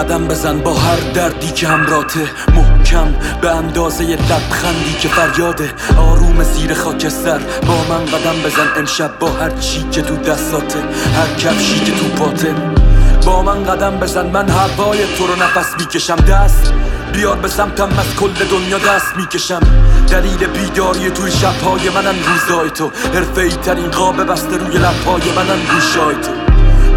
قدم بزن با هر دردی که همراته. محکم به اندازه لبخندی که فریاده. آروم زیر خاکستر با من قدم بزن امشب با هر چی که تو دستاته. هر کفشی که تو پاته. با من قدم بزن من هوای تو رو نفس می‌کشم. دست بیار به سمتم از کل دنیا دست می‌کشم. دلیل بیداری توی شبهای منن روزای تو. حرفه ای ترین قاب بسته روی لبهای منن گوشای تو.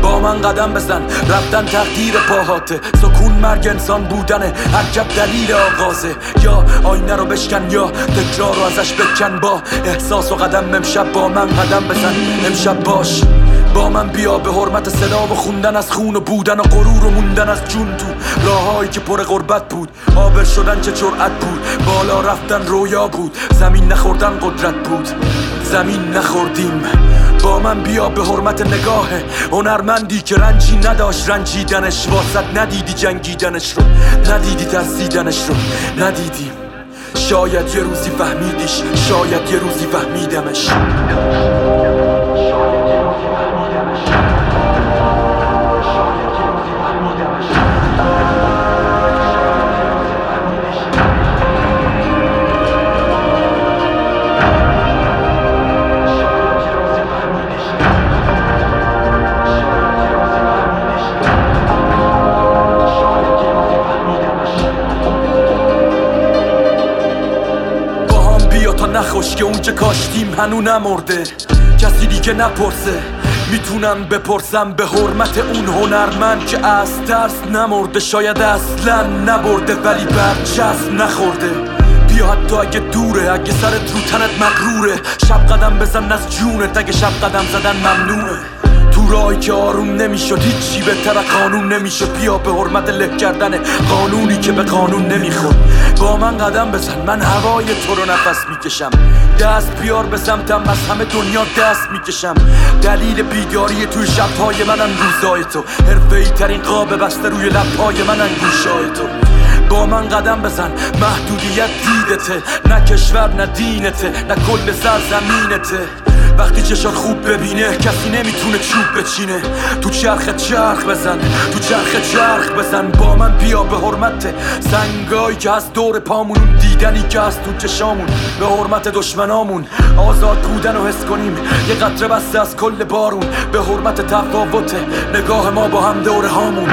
با من قدم بزن. رفتن تقدیر پاهاته. سکون مرگ انسان بودنه. هر دلیل آغازه. یا آینه رو بشکن یا تکرار رو ازش بکن. با احساس و قدم امشب با من قدم بزن. امشب باش. با من بیا به حرمت صدا و خوندن از خون و بودن و غرور و موندن از جون تو. راههایی که پر غربت بود. آبر شدن چه جرأت بود. بالا رفتن رویا بود. زمین نخوردن قدرت بود. زمین نخوردیم. با من بیا به حرمت نگاه هنرمندی که رنجی نداشت رنجیدنش واسط ندیدی جنگیدنش رو. ندیدی ترسیدنش رو. ندیدیم شاید یه روزی فهمیدیش شاید یه روزی فهمیدمش. که اون که کاشتیم هنو نمرده. کسی دیگه نپرسه. می‌تونم بپرسم به حرمت اون هنرمند که از ترس نمرده. شاید اصلا نبرده ولی برچسب نخورده. بیا حتی اگه دوره اگه سرت رو تنت مقروره شب قدم بزن از جونت. اگه شب قدم زدن ممنوعه. تو راهی که آروم نمی‌شد هیچی بهتر قانون نمیشه بیا به حرمت له کردن قانونی که به قانون نمی‌خورد. با من قدم بزن من هوای تو رو نفس می‌کشم. دست بیار به سمتم از همه دنیا دست می‌کشم. دلیل بیداری توی شبهای منم روزای تو. حرفه ترین قاب بسته روی لبهای منم گوشای تو. با من قدم بزن محدودیت دیدته. نه کشور نه دینته نه کل سرزمینته. وقتی چشات خوب ببینه کسی نمی‌تونه چوب بچینه. تو چرخ چرخ بزن تو چرخ چرخ بزن. با من بیا به حرمت سنگایی که از دور پامون دیدنی که از تو چشامون. به حرمت دشمنامون. آزاد بودن و حس کنیم. یه قطره بسته از کل بارون. به حرمت تفاوت نگاه ما با هم دوره هامون.